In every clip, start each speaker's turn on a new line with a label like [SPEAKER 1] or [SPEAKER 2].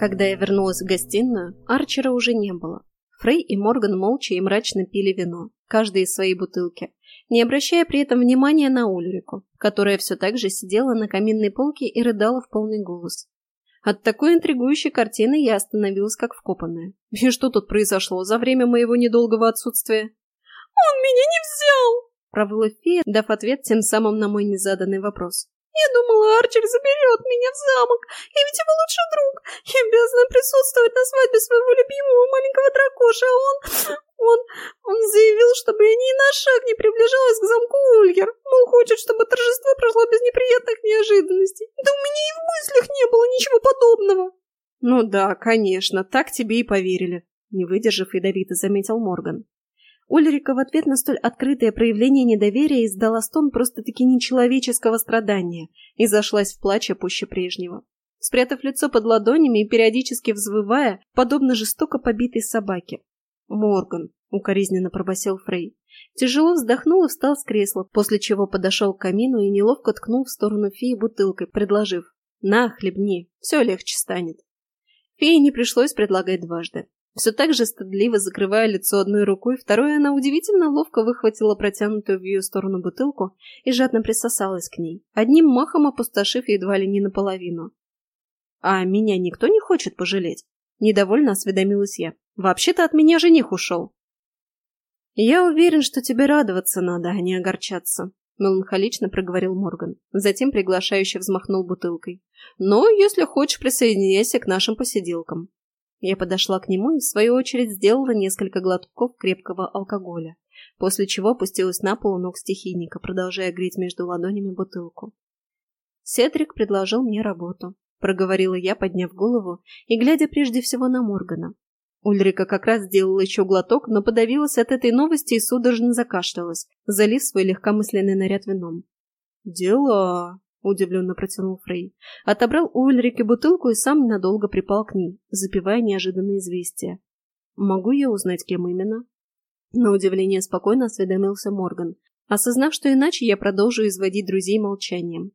[SPEAKER 1] Когда я вернулась в гостиную, Арчера уже не было. Фрей и Морган молча и мрачно пили вино, каждый из своей бутылки, не обращая при этом внимания на Ульрику, которая все так же сидела на каминной полке и рыдала в полный голос. От такой интригующей картины я остановилась как вкопанная. И что тут произошло за время моего недолгого отсутствия?
[SPEAKER 2] «Он меня не взял!»
[SPEAKER 1] – провыла фея, дав ответ тем самым на мой незаданный вопрос.
[SPEAKER 2] Я думала, Арчер заберет меня в замок. Я ведь его лучший друг. Я обязана присутствовать на свадьбе своего любимого маленького дракоша, а он... Он... Он заявил, чтобы я ни на шаг не приближалась к замку Ульгер. Мол, хочет, чтобы торжество прошло без неприятных неожиданностей. Да у меня и в мыслях не было ничего подобного.
[SPEAKER 1] Ну да, конечно, так тебе и поверили. Не выдержав, ядовито заметил Морган. Ульрика в ответ на столь открытое проявление недоверия издала стон просто-таки нечеловеческого страдания и зашлась в плаче пуще прежнего. Спрятав лицо под ладонями и периодически взвывая, подобно жестоко побитой собаке. «Морган», — укоризненно пробасил Фрей. Тяжело вздохнул и встал с кресла, после чего подошел к камину и неловко ткнул в сторону феи бутылкой, предложив «На, хлебни, все легче станет». Фее не пришлось предлагать дважды. Все так же стыдливо закрывая лицо одной рукой, второй она удивительно ловко выхватила протянутую в ее сторону бутылку и жадно присосалась к ней, одним махом опустошив едва ли не наполовину. «А меня никто не хочет пожалеть?» Недовольно осведомилась я. «Вообще-то от меня жених ушел». «Я уверен, что тебе радоваться надо, а не огорчаться», — меланхолично проговорил Морган. Затем приглашающе взмахнул бутылкой. «Но, если хочешь, присоединяйся к нашим посиделкам. Я подошла к нему и, в свою очередь, сделала несколько глотков крепкого алкоголя, после чего опустилась на пол ног стихийника, продолжая греть между ладонями бутылку. «Седрик предложил мне работу», — проговорила я, подняв голову и глядя прежде всего на Моргана. Ульрика как раз сделала еще глоток, но подавилась от этой новости и судорожно закашлялась, залив свой легкомысленный наряд вином. «Дела», — удивленно протянул Фрей. Отобрал у Ульрики бутылку и сам надолго припал к ней, запивая неожиданное известие. «Могу я узнать, кем именно?» На удивление спокойно осведомился Морган, осознав, что иначе я продолжу изводить друзей молчанием.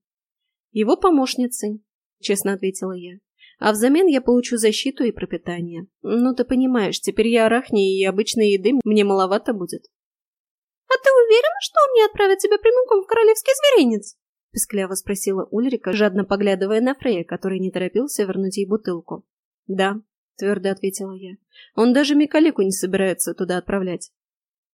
[SPEAKER 1] «Его помощницей», — честно ответила я. «А взамен я получу защиту и пропитание. Ну, ты понимаешь, теперь я арахни, и обычной еды мне маловато будет».
[SPEAKER 2] «А ты уверена, что он не отправит тебя прямиком в королевский зверинец?» Пискляво спросила Ульрика, жадно поглядывая на Фрея, который не торопился вернуть ей бутылку.
[SPEAKER 1] «Да», — твердо ответила я. «Он даже Микалику не собирается туда отправлять».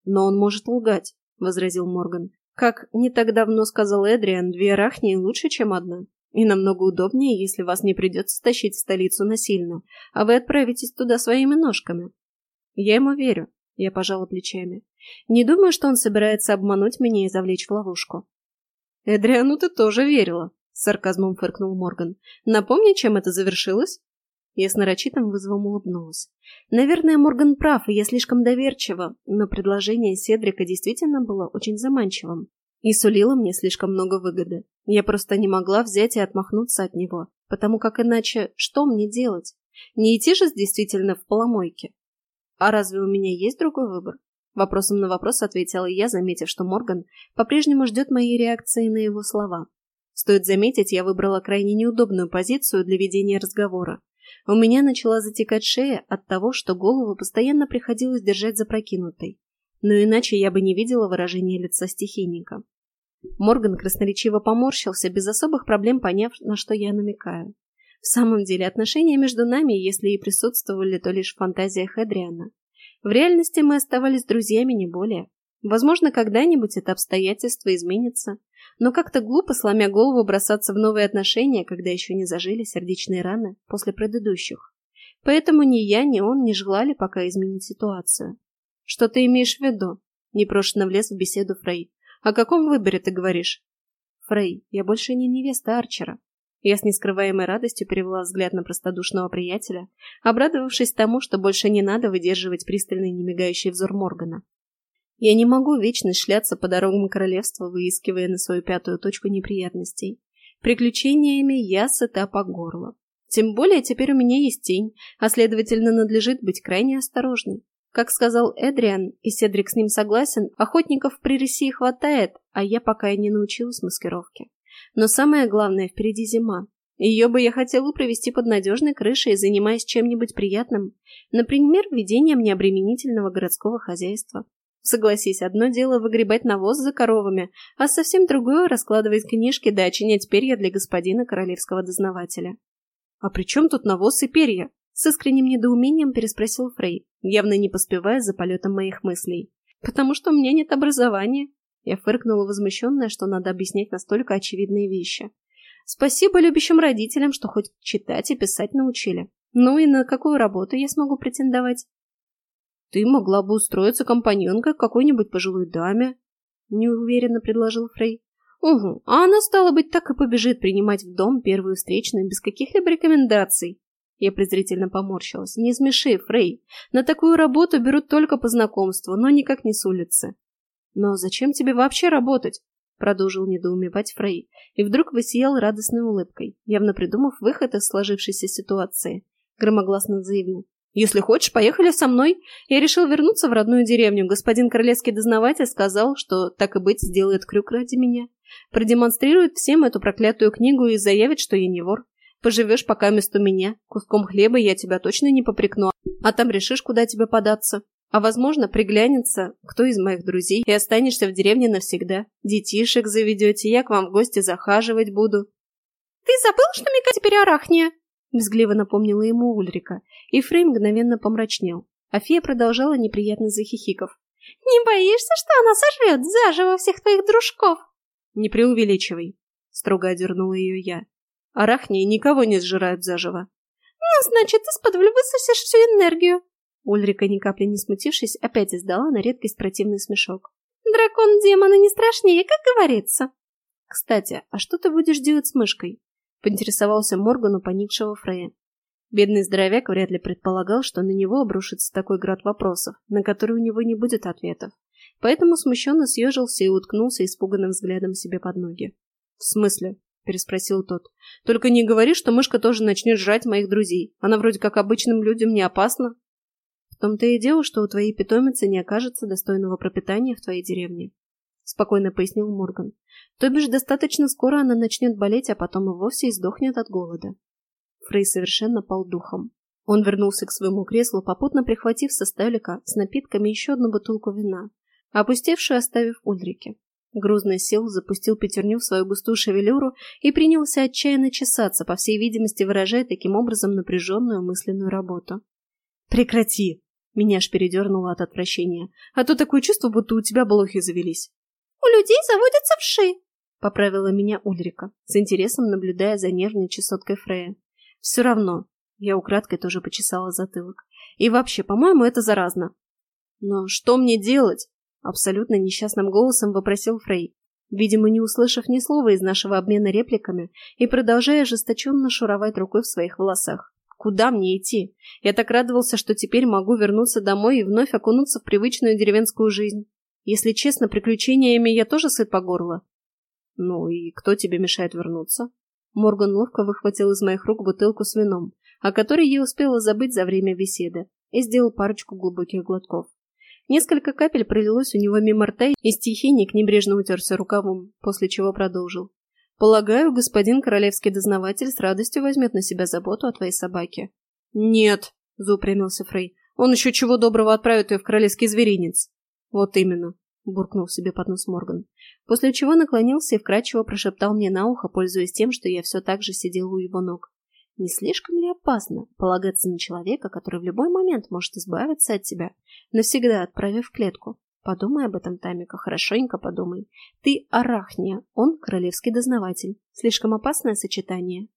[SPEAKER 1] «Но он может лгать», — возразил Морган. «Как не так давно сказал Эдриан, две рахни лучше, чем одна. И намного удобнее, если вас не придется тащить в столицу насильно, а вы отправитесь туда своими ножками». «Я ему верю», — я пожала плечами. «Не думаю, что он собирается обмануть меня и завлечь в ловушку. «Эдриану ты тоже верила», — сарказмом фыркнул Морган. «Напомни, чем это завершилось?» Я с нарочитым вызовом улыбнулась. Наверное, Морган прав, и я слишком доверчива, но предложение Седрика действительно было очень заманчивым и сулило мне слишком много выгоды. Я просто не могла взять и отмахнуться от него, потому как иначе что мне делать? Не идти же действительно в поломойке. А разве у меня есть другой выбор? Вопросом на вопрос ответила я, заметив, что Морган по-прежнему ждет моей реакции на его слова. Стоит заметить, я выбрала крайне неудобную позицию для ведения разговора. У меня начала затекать шея от того, что голову постоянно приходилось держать запрокинутой. Но иначе я бы не видела выражения лица стихийника. Морган красноречиво поморщился, без особых проблем поняв, на что я намекаю. В самом деле, отношения между нами, если и присутствовали, то лишь в фантазиях Эдриана. В реальности мы оставались друзьями не более. Возможно, когда-нибудь это обстоятельство изменится. Но как-то глупо, сломя голову, бросаться в новые отношения, когда еще не зажили сердечные раны после предыдущих. Поэтому ни я, ни он не желали пока изменить ситуацию. Что ты имеешь в виду? Непрошенно влез в беседу Фрей. О каком выборе ты говоришь? Фрей, я больше не невеста Арчера. Я с нескрываемой радостью перевела взгляд на простодушного приятеля, обрадовавшись тому, что больше не надо выдерживать пристальный немигающий взор Моргана. Я не могу вечно шляться по дорогам королевства, выискивая на свою пятую точку неприятностей. Приключениями я сыта по горло. Тем более теперь у меня есть тень, а следовательно надлежит быть крайне осторожной. Как сказал Эдриан, и Седрик с ним согласен, охотников при России хватает, а я пока и не научилась маскировке. Но самое главное, впереди зима. Ее бы я хотела провести под надежной крышей, занимаясь чем-нибудь приятным, например, ведением необременительного городского хозяйства. Согласись, одно дело выгребать навоз за коровами, а совсем другое — раскладывать книжки да очинять перья для господина королевского дознавателя. «А при чем тут навоз и перья?» — с искренним недоумением переспросил Фрей, явно не поспевая за полетом моих мыслей. «Потому что у меня нет образования». Я фыркнула возмущенная, что надо объяснять настолько очевидные вещи. Спасибо любящим родителям, что хоть читать и писать научили. Ну и на какую работу я смогу претендовать? Ты могла бы устроиться компаньонкой какой-нибудь пожилой даме, неуверенно предложил Фрей. Угу, а она, стала быть, так и побежит принимать в дом первую встречную без каких-либо рекомендаций. Я презрительно поморщилась. Не смеши, Фрей. На такую работу берут только по знакомству, но никак не с улицы. Но зачем тебе вообще работать? продолжил недоумевать Фрей, и вдруг высиял радостной улыбкой, явно придумав выход из сложившейся ситуации. Громогласно заявил. «Если хочешь, поехали со мной. Я решил вернуться в родную деревню. Господин королевский дознаватель сказал, что, так и быть, сделает крюк ради меня. Продемонстрирует всем эту проклятую книгу и заявит, что я не вор. Поживешь пока вместо меня. Куском хлеба я тебя точно не попрекну. А там решишь, куда тебе податься. А, возможно, приглянется кто из моих друзей, и останешься в деревне навсегда. Детишек заведете, я к вам в гости захаживать буду.
[SPEAKER 2] — Ты забыл, что Мика теперь арахния?
[SPEAKER 1] — взгливо напомнила ему Ульрика, и Фрей мгновенно помрачнел. А фея продолжала неприятно захихиков.
[SPEAKER 2] — Не боишься, что она сожрет заживо всех твоих дружков?
[SPEAKER 1] — Не преувеличивай, — строго одернула ее я. Арахнии никого не сжирают заживо.
[SPEAKER 2] — Ну, значит, из-под высосешь всю энергию.
[SPEAKER 1] Ульрика, ни капли не смутившись, опять издала на редкость противный смешок.
[SPEAKER 2] «Дракон демона не страшнее, как говорится!»
[SPEAKER 1] «Кстати, а что ты будешь делать с мышкой?» — поинтересовался Морган у поникшего Фрея. Бедный здоровяк вряд ли предполагал, что на него обрушится такой град вопросов, на которые у него не будет ответов. Поэтому смущенно съежился и уткнулся испуганным взглядом себе под ноги. «В смысле?» — переспросил тот. «Только не говори, что мышка тоже начнет жрать моих друзей. Она вроде как обычным людям не опасна» том-то и дело, что у твоей питомицы не окажется достойного пропитания в твоей деревне», — спокойно пояснил Морган. «То бишь, достаточно скоро она начнет болеть, а потом и вовсе издохнет от голода». Фрей совершенно пал духом. Он вернулся к своему креслу, попутно прихватив со столика с напитками еще одну бутылку вина, опустевшую оставив Ульрике. Грузно сел, запустил пятерню в свою густую шевелюру и принялся отчаянно чесаться, по всей видимости выражая таким образом напряженную мысленную работу. «Прекрати!» Меня аж передернуло от отвращения. А то такое чувство, будто у тебя блохи завелись.
[SPEAKER 2] «У людей заводятся вши», — поправила
[SPEAKER 1] меня Ульрика, с интересом наблюдая за нервной чесоткой Фрея. «Все равно». Я украдкой тоже почесала затылок. «И вообще, по-моему, это заразно». «Но что мне делать?» — абсолютно несчастным голосом вопросил Фрей, видимо, не услышав ни слова из нашего обмена репликами и продолжая ожесточенно шуровать рукой в своих волосах. Куда мне идти? Я так радовался, что теперь могу вернуться домой и вновь окунуться в привычную деревенскую жизнь. Если честно, приключениями я тоже сыт по горло. Ну и кто тебе мешает вернуться? Морган ловко выхватил из моих рук бутылку с вином, о которой я успела забыть за время беседы, и сделал парочку глубоких глотков. Несколько капель пролилось у него мимо рта, и стихийник небрежно утерся рукавом, после чего продолжил. Полагаю, господин королевский дознаватель с радостью возьмет на себя заботу о твоей собаке. Нет, заупрямился Фрей. Он еще чего доброго отправит ее в королевский зверинец. Вот именно, буркнул себе под нос Морган. После чего наклонился и вкрадчиво прошептал мне на ухо, пользуясь тем, что я все так же сидела у его ног. Не слишком ли опасно полагаться на человека, который в любой момент может избавиться от тебя, навсегда отправив в клетку? Подумай об этом, Тамика, хорошенько подумай. Ты Арахния, он королевский дознаватель. Слишком опасное сочетание.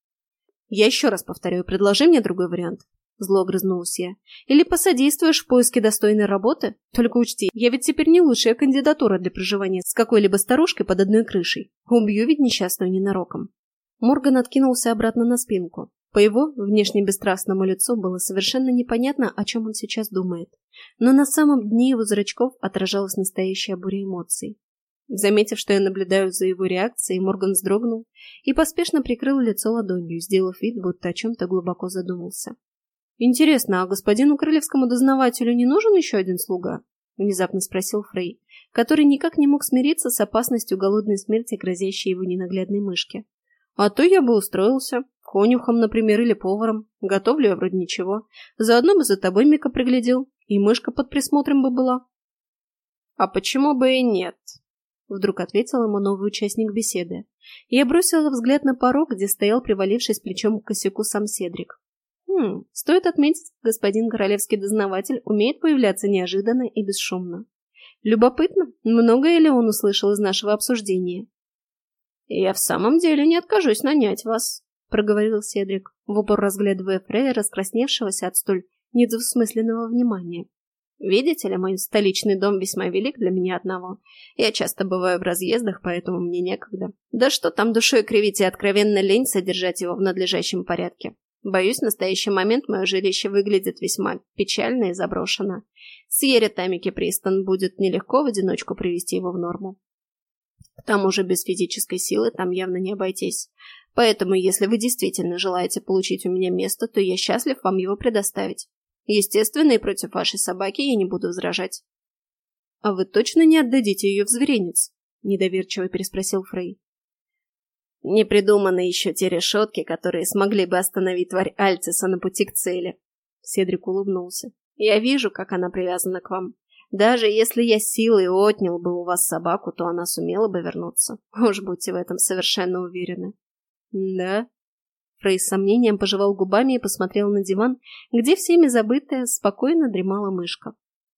[SPEAKER 1] Я еще раз повторяю, предложи мне другой вариант. Зло огрызнулась я. Или посодействуешь в поиске достойной работы? Только учти, я ведь теперь не лучшая кандидатура для проживания с какой-либо старушкой под одной крышей. Убью ведь несчастную ненароком. Морган откинулся обратно на спинку. По его внешне бесстрастному лицу было совершенно непонятно, о чем он сейчас думает. Но на самом дне его зрачков отражалась настоящая буря эмоций. Заметив, что я наблюдаю за его реакцией, Морган вздрогнул и поспешно прикрыл лицо ладонью, сделав вид, будто о чем-то глубоко задумался. «Интересно, а господину королевскому дознавателю не нужен еще один слуга?» — внезапно спросил Фрей, который никак не мог смириться с опасностью голодной смерти, грозящей его ненаглядной мышке. «А то я бы устроился. Конюхом, например, или поваром. Готовлю я вроде ничего. Заодно бы за тобой Мика приглядел. И мышка под присмотром бы была. А почему бы и нет? Вдруг ответил ему новый участник беседы. Я бросила взгляд на порог, где стоял, привалившись плечом к косяку сам Седрик. Хм, стоит отметить, господин королевский дознаватель умеет появляться неожиданно и бесшумно. Любопытно, многое ли он услышал из нашего обсуждения. «Я в самом деле не откажусь нанять вас», — проговорил Седрик, в упор разглядывая Фрея, раскрасневшегося от столь недвусмысленного внимания. Видите ли, мой столичный дом весьма велик для меня одного. Я часто бываю в разъездах, поэтому мне некогда. Да что там душой кривить и откровенно лень содержать его в надлежащем порядке. Боюсь, в настоящий момент мое жилище выглядит весьма печально и заброшено. Сьерре Тамики Пристон будет нелегко в одиночку привести его в норму. К тому же без физической силы там явно не обойтись. Поэтому, если вы действительно желаете получить у меня место, то я счастлив вам его предоставить. Естественно, и против вашей собаки я не буду возражать. — А вы точно не отдадите ее в зверинец? — недоверчиво переспросил Фрей. — Не придуманы еще те решетки, которые смогли бы остановить тварь Альциса на пути к цели. Седрик улыбнулся. — Я вижу, как она привязана к вам. Даже если я силой отнял бы у вас собаку, то она сумела бы вернуться. Уж будьте в этом совершенно уверены. — Да? Фрей с сомнением пожевал губами и посмотрел на диван, где всеми забытая, спокойно дремала мышка.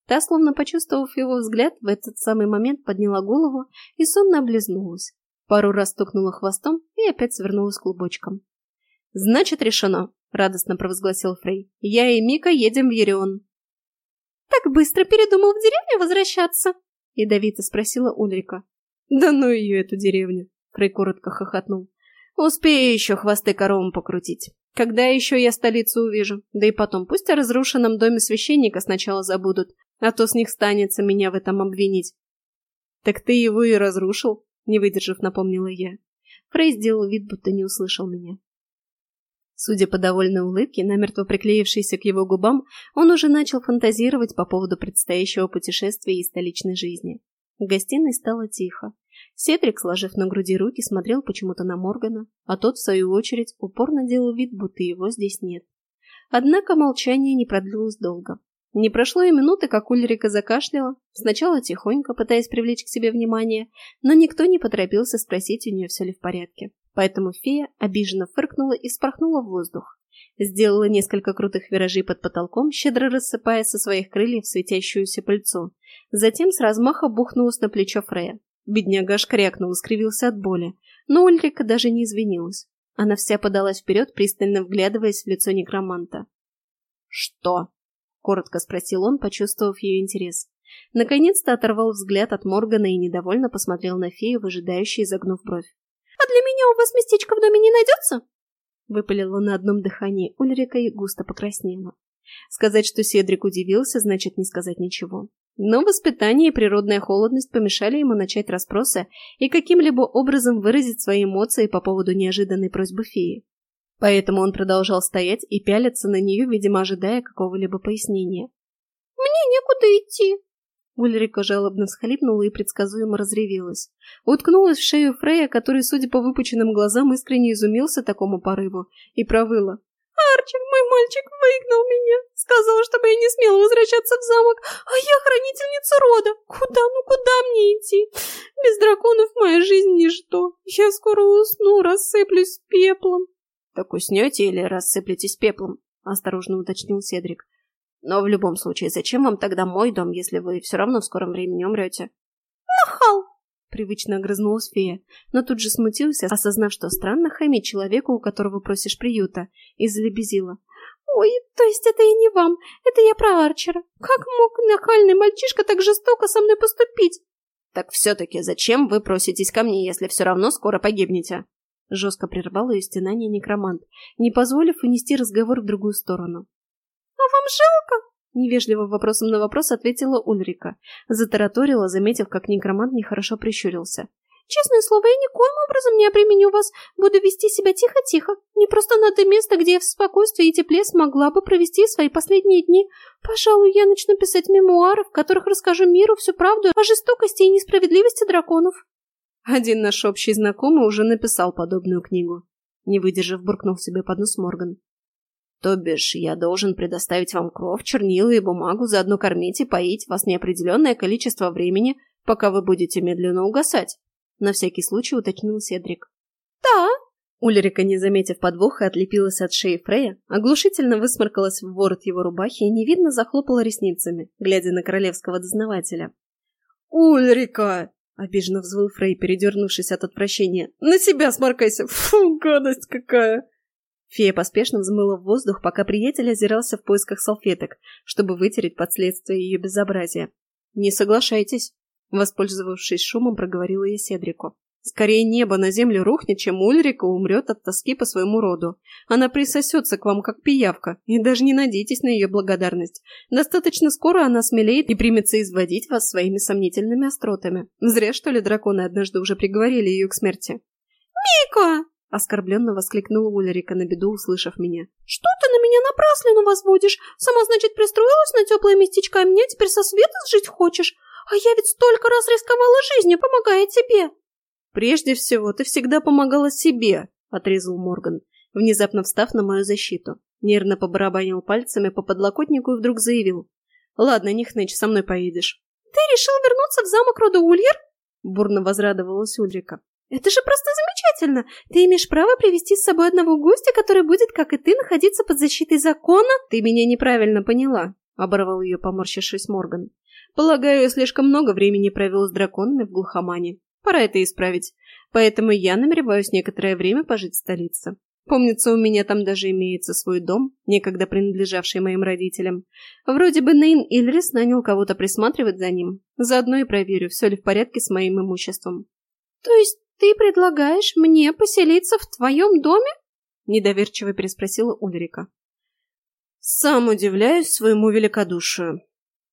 [SPEAKER 1] Та, словно почувствовав его взгляд, в этот самый момент подняла голову и сонно облизнулась. Пару раз стукнула хвостом и опять свернулась клубочком. «Значит, решено!» — радостно провозгласил Фрей. «Я и Мика едем в Ерион».
[SPEAKER 2] «Так быстро передумал в деревню возвращаться?»
[SPEAKER 1] — ядовито спросила Ульрика. «Да ну ее, эту деревню!» — Фрей коротко хохотнул. Успею еще хвосты коровам покрутить. Когда еще я столицу увижу? Да и потом, пусть о разрушенном доме священника сначала забудут, а то с них станется меня в этом обвинить. Так ты его и разрушил, не выдержав, напомнила я. Фрей сделал вид, будто не услышал меня. Судя по довольной улыбке, намертво приклеившейся к его губам, он уже начал фантазировать по поводу предстоящего путешествия и столичной жизни. В гостиной стало тихо. Седрик, сложив на груди руки, смотрел почему-то на Моргана, а тот, в свою очередь, упорно делал вид, будто его здесь нет. Однако молчание не продлилось долго. Не прошло и минуты, как Ульрика закашляла, сначала тихонько, пытаясь привлечь к себе внимание, но никто не поторопился спросить у нее, все ли в порядке. Поэтому фея обиженно фыркнула и спорхнула в воздух. Сделала несколько крутых виражей под потолком, щедро рассыпая со своих крыльев светящуюся пыльцу. Затем с размаха бухнулась на плечо Фрея. Бедняга аж крякнул и скривился от боли, но Ульрика даже не извинилась. Она вся подалась вперед, пристально вглядываясь в лицо некроманта. «Что?» — коротко спросил он, почувствовав ее интерес. Наконец-то оторвал взгляд от Моргана и недовольно посмотрел на фею, выжидающей, изогнув бровь.
[SPEAKER 2] «А для меня у вас местечко в доме не найдется?»
[SPEAKER 1] Выпалила на одном дыхании Ульрика и густо покраснела. Сказать, что Седрик удивился, значит не сказать ничего. Но воспитание и природная холодность помешали ему начать расспросы и каким-либо образом выразить свои эмоции по поводу неожиданной просьбы феи. Поэтому он продолжал стоять и пялиться на нее, видимо, ожидая какого-либо пояснения.
[SPEAKER 2] «Мне некуда идти!»
[SPEAKER 1] Ульрика жалобно всхлипнула и предсказуемо разревелась. Уткнулась в шею Фрея, который, судя по выпученным глазам, искренне изумился такому порыву, и провыла.
[SPEAKER 2] Арчи, мой мальчик, выгнал меня. Сказал, чтобы я не смела возвращаться в замок, а я хранительница рода. Куда, ну куда мне идти? Без драконов моя жизнь ничто. Я скоро усну, рассыплюсь пеплом.
[SPEAKER 1] Так уснете или рассыплетесь пеплом? Осторожно уточнил Седрик. Но в любом случае, зачем вам тогда мой дом, если вы все равно в скором времени умрете?
[SPEAKER 2] Нахал!
[SPEAKER 1] Привычно огрызнулась фея, но тут же смутился, осознав, что странно хамить человеку, у которого просишь приюта, и залебезила.
[SPEAKER 2] «Ой, то есть это и не вам, это я про Арчера. Как мог нахальный мальчишка так жестоко со мной поступить?»
[SPEAKER 1] «Так все-таки зачем вы проситесь ко мне, если все равно скоро погибнете?» Жестко прервал ее стенание некромант, не позволив унести разговор в другую сторону.
[SPEAKER 2] «А вам жалко?»
[SPEAKER 1] Невежливо вопросом на вопрос ответила Ульрика. Затараторила, заметив, как некромант нехорошо прищурился.
[SPEAKER 2] «Честное слово, я никоим образом не обременю вас. Буду вести себя тихо-тихо. Не просто надо место, где я в спокойствии и тепле смогла бы провести свои последние дни. Пожалуй, я начну писать мемуары, в которых расскажу миру всю правду о жестокости и несправедливости драконов».
[SPEAKER 1] Один наш общий знакомый уже написал подобную книгу. Не выдержав, буркнул себе под нос Морган. То бишь, я должен предоставить вам кровь, чернила и бумагу, заодно кормить и поить вас неопределенное количество времени, пока вы будете медленно угасать. На всякий случай уточнил Седрик.
[SPEAKER 2] Да.
[SPEAKER 1] Ульрика, не заметив подвоха, отлепилась от шеи Фрея, оглушительно высморкалась в ворот его рубахи и невидно захлопала ресницами, глядя на королевского дознавателя.
[SPEAKER 2] «Ульрика!»
[SPEAKER 1] — обиженно взвыл Фрей, передернувшись от отвращения.
[SPEAKER 2] «На себя сморкайся! Фу, гадость какая!»
[SPEAKER 1] Фея поспешно взмыла в воздух, пока приятель озирался в поисках салфеток, чтобы вытереть последствия ее безобразия. «Не соглашайтесь», — воспользовавшись шумом, проговорила я Седрику. «Скорее небо на землю рухнет, чем Ульрика умрет от тоски по своему роду. Она присосется к вам, как пиявка, и даже не надейтесь на ее благодарность. Достаточно скоро она смелеет и примется изводить вас своими сомнительными остротами. Зря, что ли, драконы однажды уже приговорили ее к смерти».
[SPEAKER 2] «Мика!»
[SPEAKER 1] — оскорбленно воскликнула Ульрика на беду, услышав меня.
[SPEAKER 2] «Что ты на меня напраслину возводишь? Сама, значит, пристроилась на теплое местечко, а меня теперь со света сжить хочешь? А я ведь столько раз рисковала жизнью, помогая тебе!»
[SPEAKER 1] «Прежде всего, ты всегда помогала себе!» — отрезал Морган, внезапно встав на мою защиту. Нервно побарабанил пальцами по подлокотнику и вдруг заявил. «Ладно, не хнычь, со мной поедешь».
[SPEAKER 2] «Ты решил вернуться в замок рода Ульер?»
[SPEAKER 1] — бурно возрадовалась Ульрика.
[SPEAKER 2] «Это же просто замечательно! Ты имеешь право привести с собой одного гостя, который будет, как и ты, находиться под защитой закона?»
[SPEAKER 1] «Ты меня неправильно поняла», — оборвал ее, поморщившись Морган. «Полагаю, я слишком много времени провел с драконами в глухомане. Пора это исправить. Поэтому я намереваюсь некоторое время пожить в столице. Помнится, у меня там даже имеется свой дом, некогда принадлежавший моим родителям. Вроде бы Нейн Ильрис нанял кого-то присматривать за ним. Заодно и проверю, все ли в порядке с моим имуществом».
[SPEAKER 2] «То есть «Ты предлагаешь мне поселиться в твоем доме?»
[SPEAKER 1] — недоверчиво переспросила Ульрика. «Сам удивляюсь своему великодушию».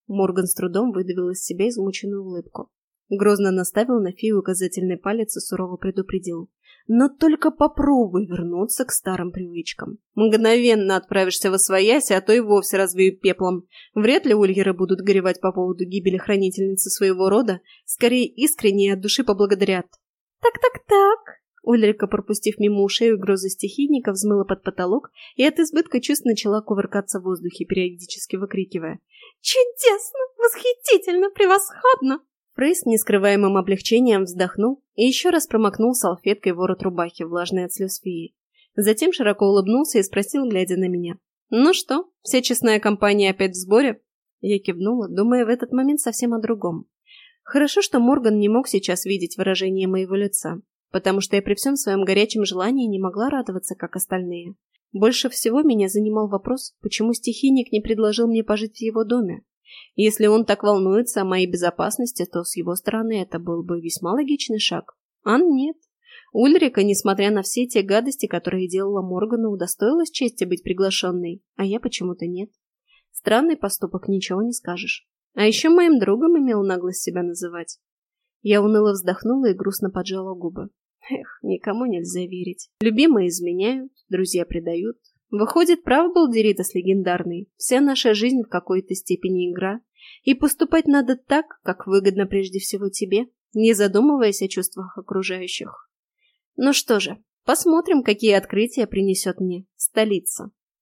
[SPEAKER 1] Морган с трудом выдавил из себя измученную улыбку. Грозно наставил на фею указательный палец и сурово предупредил. «Но только попробуй вернуться к старым привычкам. Мгновенно отправишься во своясь, а то и вовсе развею пеплом. Вряд ли ульеры будут горевать по поводу гибели хранительницы своего рода, скорее искренне и от души поблагодарят.
[SPEAKER 2] «Так-так-так!»
[SPEAKER 1] Ульрика, пропустив мимо ушей угрозы стихийника, взмыла под потолок и от избытка чувств начала кувыркаться в воздухе, периодически выкрикивая.
[SPEAKER 2] «Чудесно! Восхитительно! Превосходно!»
[SPEAKER 1] Фрей с нескрываемым облегчением вздохнул и еще раз промокнул салфеткой ворот рубахи, влажной от слез феи. Затем широко улыбнулся и спросил, глядя на меня. «Ну что, вся честная компания опять в сборе?» Я кивнула, думая в этот момент совсем о другом. Хорошо, что Морган не мог сейчас видеть выражение моего лица, потому что я при всем своем горячем желании не могла радоваться, как остальные. Больше всего меня занимал вопрос, почему стихийник не предложил мне пожить в его доме. Если он так волнуется о моей безопасности, то с его стороны это был бы весьма логичный шаг. А нет. Ульрика, несмотря на все те гадости, которые делала Моргану, удостоилась чести быть приглашенной, а я почему-то нет. Странный поступок, ничего не скажешь. А еще моим другом имел наглость себя называть. Я уныло вздохнула и грустно поджала губы. Эх, никому нельзя верить. Любимые изменяют, друзья предают. Выходит, прав был Деритас легендарный. Вся наша жизнь в какой-то степени игра. И поступать надо так, как выгодно прежде всего тебе, не задумываясь о чувствах окружающих. Ну что же, посмотрим, какие открытия принесет мне столица.